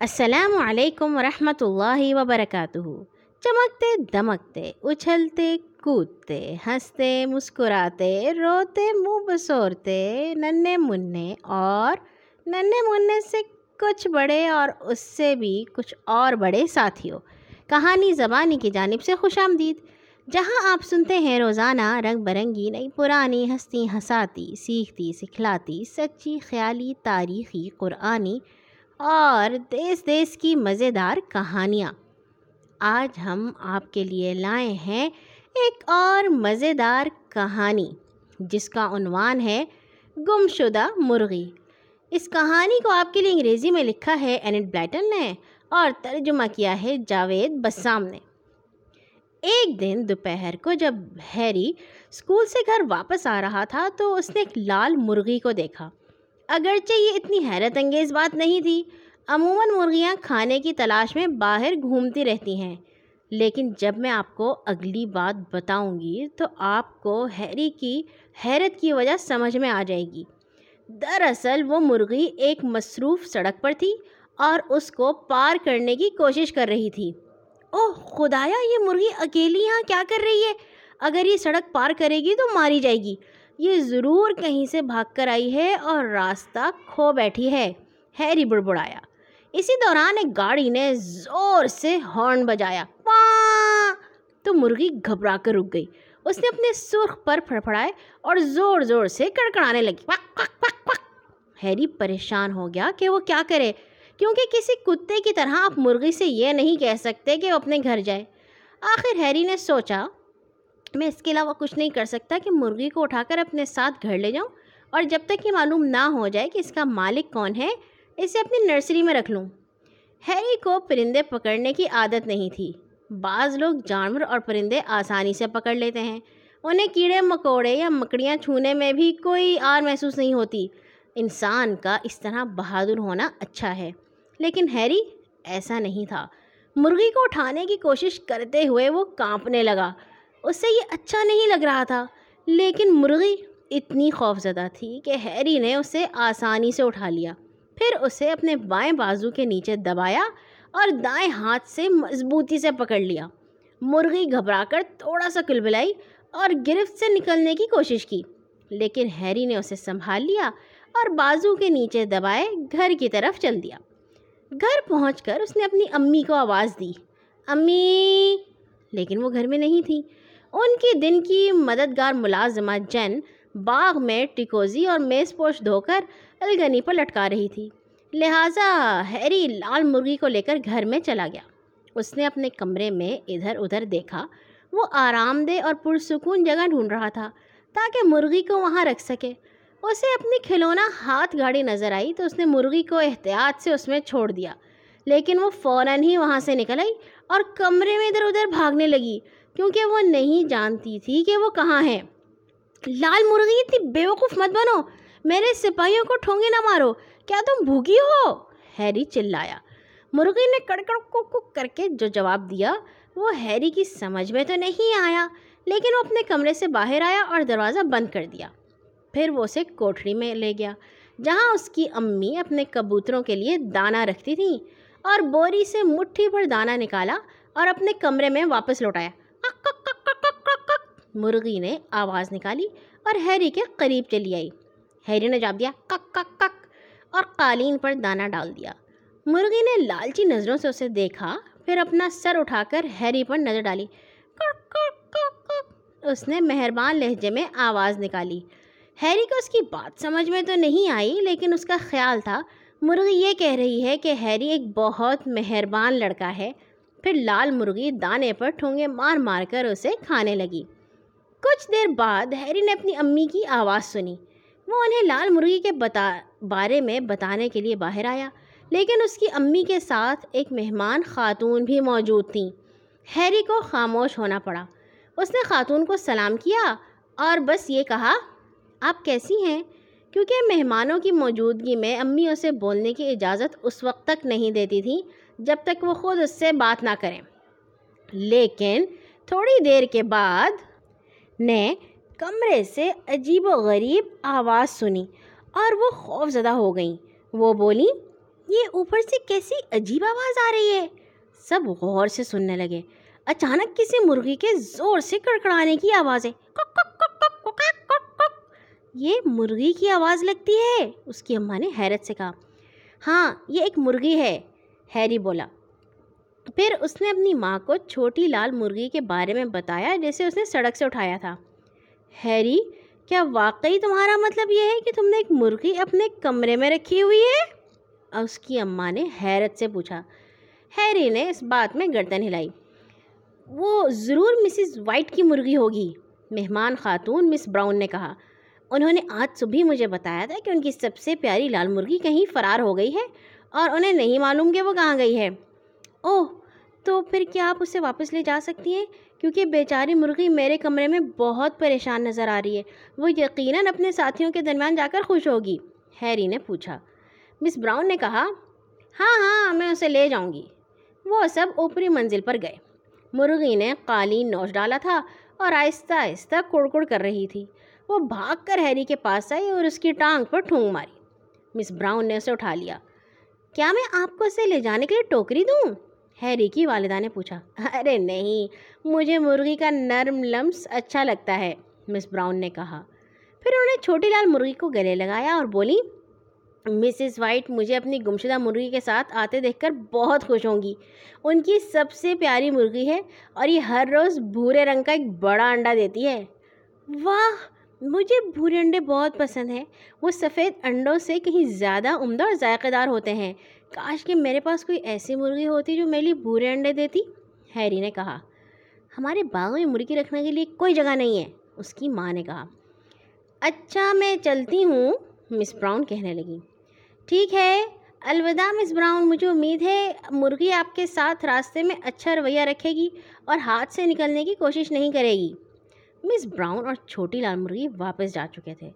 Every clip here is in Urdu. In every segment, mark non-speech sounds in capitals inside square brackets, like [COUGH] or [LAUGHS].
السلام علیکم ورحمۃ اللہ وبرکاتہ۔ چمکتے، دمکتے، اچھلتے، کودتے، ہنستے، مسکراتے، روتے، منہ بسورتے، ننے منے اور ننے منے سے کچھ بڑے اور اس سے بھی کچھ اور بڑے ساتھیوں۔ کہانی زبانی کی جانب سے خوش آمدید۔ جہاں آپ سنتے ہیں روزانہ رنگ برنگی، نئی پرانی ہستی ہساتی، سیکھتی، سکھلاتی، سچی خیالی، تاریخی، قرآنی اور دیس دیس کی مزیدار کہانیاں۔ آج ہم آپ کے لیے لائے ہیں ایک اور مزیدار کہانی، جس کا عنوان ہے گم شدہ مرغی۔ اس کہانی کو آپ کے لیے انگریزی میں لکھا ہے اینٹ بلیٹن نے اور ترجمہ کیا ہے جاوید بسام نے۔ ایک دن دوپہر کو جب ہیری اسکول سے گھر واپس آ رہا تھا تو اس نے ایک لال مرغی کو دیکھا۔ اگرچہ یہ اتنی حیرت انگیز بات نہیں تھی، عموماً مرغیاں کھانے کی تلاش میں باہر گھومتی رہتی ہیں۔ لیکن جب میں آپ کو اگلی بات بتاؤں گی تو آپ کو ہیری کی حیرت کی وجہ سمجھ میں آ جائے گی۔ دراصل وہ مرغی ایک مصروف سڑک پر تھی اور اس کو پار کرنے کی کوشش کر رہی تھی۔ اوہ، خدایا، یہ مرغی اکیلی یہاں کیا کر رہی ہے؟ اگر یہ سڑک پار کرے گی تو ماری جائے گی۔ یہ ضرور کہیں سے بھاگ کر آئی ہے اور راستہ کھو بیٹھی ہے، ہیری بڑبڑایا۔ اسی دوران ایک گاڑی نے زور سے ہارن بجایا۔ تو مرغی گھبرا کر رک گئی۔ اس نے اپنے سرخ پر پھڑپڑائے اور زور زور سے کڑکڑانے لگی۔ ہیری پریشان ہو گیا کہ وہ کیا کرے، کیونکہ کسی کتے کی طرح آپ مرغی سے یہ نہیں کہہ سکتے کہ وہ اپنے گھر جائے۔ آخر ہیری نے سوچا میں اس کے علاوہ کچھ نہیں کر سکتا کہ مرغی کو اٹھا کر اپنے ساتھ گھر لے جاؤں اور جب تک یہ معلوم نہ ہو جائے کہ اس کا مالک کون ہے، اسے اپنی نرسری میں رکھ لوں۔ ہیری کو پرندے پکڑنے کی عادت نہیں تھی۔ بعض لوگ جانور اور پرندے آسانی سے پکڑ لیتے ہیں۔ انہیں کیڑے، مکوڑے یا مکڑیاں چھونے میں بھی کوئی آر محسوس نہیں ہوتی۔ انسان کا اس طرح بہادر ہونا اچھا ہے۔ لیکن ہیری ایسا نہیں تھا۔ مرغی کو اٹھانے کی کوشش کرتے ہوئے وہ کانپنے لگا۔ اس سے یہ اچھا نہیں لگ رہا تھا۔ لیکن مرغی اتنی خوف زدہ تھی کہ ہیری نے اسے آسانی سے اٹھا لیا۔ پھر اسے اپنے بائیں بازو کے نیچے دبایا اور دائیں ہاتھ سے مضبوطی سے پکڑ لیا۔ مرغی گھبرا کر تھوڑا سا کلبلائی اور گرفت سے نکلنے کی کوشش کی۔ لیکن ہیری نے اسے سنبھال لیا اور بازو کے نیچے دبائے گھر کی طرف چل دیا۔ گھر پہنچ کر اس نے اپنی امی کو آواز دی۔ امی! لیکن وہ گھر میں نہیں تھی۔ ان کی دن کی مددگار ملازمہ جن باغ میں ٹکوزی اور میز پوش دھو کر الگنی پر لٹکا رہی تھی۔ لہٰذا ہیری لال مرغی کو لے کر گھر میں چلا گیا۔ اس نے اپنے کمرے میں ادھر ادھر دیکھا۔ وہ آرام دہ اور پرسکون جگہ ڈھونڈ رہا تھا تاکہ مرغی کو وہاں رکھ سکے۔ اسے اپنی کھلونا ہاتھ گاڑی نظر آئی تو اس نے مرغی کو احتیاط سے اس میں چھوڑ دیا۔ لیکن وہ فوراً ہی وہاں سے نکل آئی اور کمرے میں ادھر ادھر بھاگنے لگی۔ کیونکہ وہ نہیں جانتی تھی کہ وہ کہاں ہے لال مرغی، اتنی بیوقوف مت بنو۔ میرے سپاہیوں کو ٹھونگے نہ مارو۔ کیا تم بھوکی ہو؟ ہیری چلایا۔ مرغی نے کڑکڑ کو کر کے جو جواب دیا، وہ ہیری کی سمجھ میں تو نہیں آیا، لیکن وہ اپنے کمرے سے باہر آیا اور دروازہ بند کر دیا۔ پھر وہ اسے کوٹھڑی میں لے گیا، جہاں اس کی امی اپنے کبوتروں کے لیے دانہ رکھتی تھیں اور بوری سے مٹھی پر دانہ نکالا اور اپنے کمرے میں واپس لوٹایا مرغی نے آواز نکالی اور ہیری کے قریب چلی آئی۔ ہیری نے جاب دیا، کک کک کک اور قالین پر دانہ ڈال دیا۔ مرغی نے لالچی نظروں سے اسے دیکھا، پھر اپنا سر اٹھا کر ہیری پر نظر ڈالی۔ کک کک اس نے مہربان لہجے میں آواز نکالی۔ ہیری کو اس کی بات سمجھ میں تو نہیں آئی، لیکن اس کا خیال تھا۔ مرغی یہ کہہ رہی ہے کہ ہیری ایک بہت مہربان لڑکا ہے۔ پھر لال مرغی دانے پر ٹھونگے مار مار کر اسے کھانے لگی۔ کچھ دیر بعد ہیری نے اپنی امی کی آواز سنی۔ وہ انہیں لال مرغی کے بتا، بارے میں بتانے کے لیے باہر آیا، لیکن اس کی امی کے ساتھ ایک مہمان خاتون بھی موجود تھیں۔ ہیری کو خاموش ہونا پڑا۔ اس نے خاتون کو سلام کیا اور بس یہ کہا، آپ کیسی ہیں؟ کیونکہ مہمانوں کی موجودگی میں امی اسے بولنے کی اجازت اس وقت تک نہیں دیتی تھیں جب تک وہ خود اس سے بات نہ کریں۔ لیکن تھوڑی دیر کے بعد نے کمرے سے عجیب و غریب آواز سنی اور وہ خوف زدہ ہو گئیں۔ وہ بولی، یہ اوپر سے کیسی عجیب آواز آ رہی ہے؟ سب غور سے سننے لگے۔ اچانک کسی مرغی کے زور سے کڑکڑانے کی آواز ہے۔ یہ مرغی کی آواز لگتی ہے اس کی اماں نے حیرت سے کہا۔ ہاں یہ ایک مرغی ہے۔ ہیری بولا۔ پھر اس نے اپنی ماں کو چھوٹی لال مرغی کے بارے میں بتایا جیسے اس نے سڑک سے اٹھایا تھا۔ ہیری، کیا واقعی تمہارا مطلب یہ ہے کہ تم نے ایک مرغی اپنے کمرے میں رکھی ہوئی ہے؟ اس کی اماں نے حیرت سے پوچھا۔ ہیری نے اس بات میں گردن ہلائی۔ وہ ضرور مسز وائٹ کی مرغی ہوگی، مہمان خاتون مس براؤن نے کہا۔ انہوں نے آج صبح مجھے بتایا تھا کہ ان کی سب سے پیاری لال مرغی کہیں فرار ہو گئی ہے اور انہیں نہیں معلوم کہ وہ کہاں گئی ہے۔ اوہ، تو پھر کیا آپ اسے واپس لے جا سکتی ہیں؟ کیونکہ بیچاری مرغی میرے کمرے میں بہت پریشان نظر آ رہی ہے۔ وہ یقیناً اپنے ساتھیوں کے درمیان جا کر خوش ہوگی۔ ہیری نے پوچھا۔ مس براؤن نے کہا ہاں ہاں میں اسے لے جاؤں گی۔ وہ سب اوپری منزل پر گئے۔ مرغی نے قالین نوچ ڈالا تھا اور آہستہ آہستہ کڑ کر رہی تھی۔ وہ بھاگ کر ہیری کے پاس آئی اور اس کی ٹانگ پر ٹھونگ ماری۔ مس براؤن نے اسے اٹھا لیا۔ کیا میں آپ کو اسے لے جانے کے لیے ٹوکری دوں؟ ہیری کی والدہ نے پوچھا. ارے نہیں، مجھے مرغی کا نرم لمس اچھا لگتا ہے، مس براؤن نے کہا. پھر انہوں نے چھوٹی لال مرغی کو گلے لگایا اور بولی، مسز وائٹ، مجھے اپنی گمشدہ مرغی کے ساتھ آتے دیکھ کر بہت خوش ہوں گی. ان کی سب سے پیاری مرغی ہے اور یہ ہر روز بھورے رنگ کا ایک بڑا انڈا دیتی ہے. واہ، مجھے بھورے انڈے بہت پسند ہیں۔ وہ سفید انڈوں سے کہیں زیادہ عمدہ اور ذائقے دار ہوتے ہیں۔ کاش کہ میرے پاس کوئی ایسی مرغی ہوتی جو میرے لیے بھورے انڈے دیتی۔ ہیری نے کہا، ہمارے باغ میں مرغی رکھنے کے لیے کوئی جگہ نہیں ہے، اس کی ماں نے کہا۔ اچھا میں چلتی ہوں، مس براؤن کہنے لگی۔ ٹھیک ہے، الوداع مس براؤن، مجھے امید ہے مرغی آپ کے ساتھ راستے میں اچھا رویہ رکھے گی اور ہاتھ سے نکلنے کی کوشش نہیں کرے گی۔ مس براؤن اور چھوٹی لال مرغی واپس جا چکے تھے۔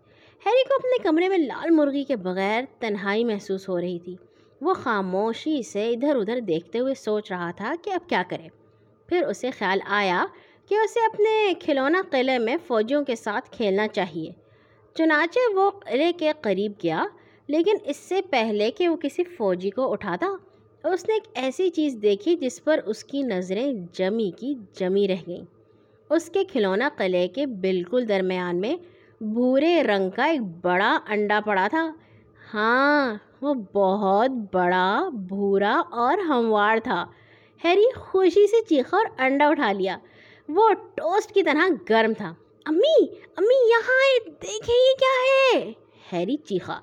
ہیری کو اپنے کمرے میں لال مرغی کے بغیر تنہائی محسوس ہو رہی تھی۔ وہ خاموشی سے ادھر ادھر دیکھتے ہوئے سوچ رہا تھا کہ اب کیا کرے۔ پھر اسے خیال آیا کہ اسے اپنے کھلونا قلعے میں فوجیوں کے ساتھ کھیلنا چاہیے۔ چنانچہ وہ قلعے کے قریب گیا، لیکن اس سے پہلے کہ وہ کسی فوجی کو اٹھاتا اس نے ایک ایسی چیز دیکھی جس پر اس کی نظریں جمی کی جمی رہ گئیں۔ اس کے کھلونا قلعے کے بالکل درمیان میں بھورے رنگ کا ایک بڑا انڈا پڑا تھا۔ ہاں وہ بہت بڑا، بھورا اور ہموار تھا۔ ہیری خوشی سے چیخا اور انڈا اٹھا لیا۔ وہ ٹوسٹ کی طرح گرم تھا۔ امی امی یہاں آئے دیکھیں یہ کیا ہے۔ ہیری چیخا۔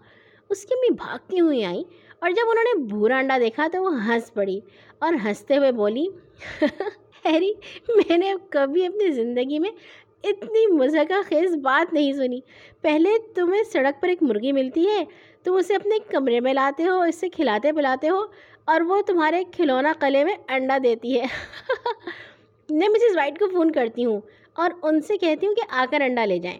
اس کی امی بھاگتی ہوئی آئیں؟ اور جب انہوں نے بھورا انڈا دیکھا تو وہ ہنس پڑی اور ہنستے ہوئے بولی، [LAUGHS] ہیری، میں نے کبھی اپنی زندگی میں اتنی مذہقہ خیز بات نہیں سنی۔ پہلے تمہیں سڑک پر ایک مرغی ملتی ہے، تم اسے اپنے کمرے میں لاتے ہو، اسے کھلاتے پلاتے ہو اور وہ تمہارے کھلونا قلعے میں انڈا دیتی ہے۔ [LAUGHS] میں مسز وائٹ کو فون کرتی ہوں اور ان سے کہتی ہوں کہ آ کر انڈا لے جائیں۔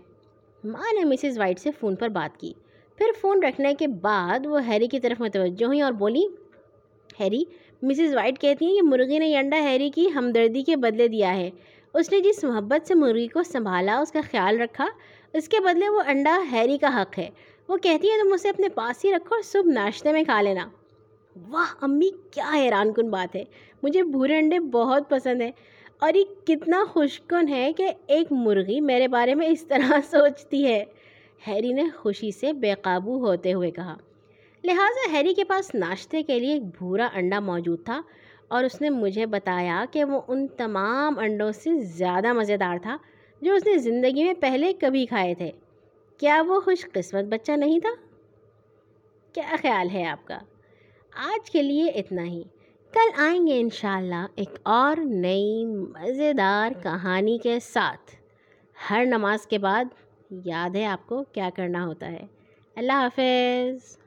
ماں نے مسز وائٹ سے فون پر بات کی۔ پھر فون رکھنے کے بعد وہ ہیری کی طرف متوجہ ہوئی اور بولی، ہیری، مسز وائٹ کہتی ہیں کہ مرغی نے یہ انڈا ہیری کی ہمدردی کے بدلے دیا ہے۔ اس نے جس محبت سے مرغی کو سنبھالا، اس کا خیال رکھا، اس کے بدلے وہ انڈا ہیری کا حق ہے۔ وہ کہتی ہے، تم اسے اپنے پاس ہی رکھو اور صبح ناشتے میں کھا لینا۔ واہ، امی، کیا حیران کن بات ہے۔ مجھے بھورے انڈے بہت پسند ہیں اور یہ کتنا خوش کن ہے کہ ایک مرغی میرے بارے میں اس طرح [LAUGHS] سوچتی ہے۔ ہیری نے خوشی سے بے قابو ہوتے ہوئے کہا۔ لہٰذا ہیری کے پاس ناشتے کے لیے ایک بھورا انڈا موجود تھا۔ اور اس نے مجھے بتایا کہ وہ ان تمام انڈوں سے زیادہ مزیدار تھا جو اس نے زندگی میں پہلے کبھی کھائے تھے۔ کیا وہ خوش قسمت بچہ نہیں تھا؟ کیا خیال ہے آپ کا؟ آج کے لیے اتنا ہی۔ کل آئیں گے انشاءاللہ ایک اور نئی مزیدار کہانی کے ساتھ۔ ہر نماز کے بعد یاد ہے آپ کو کیا کرنا ہوتا ہے۔ اللہ حافظ۔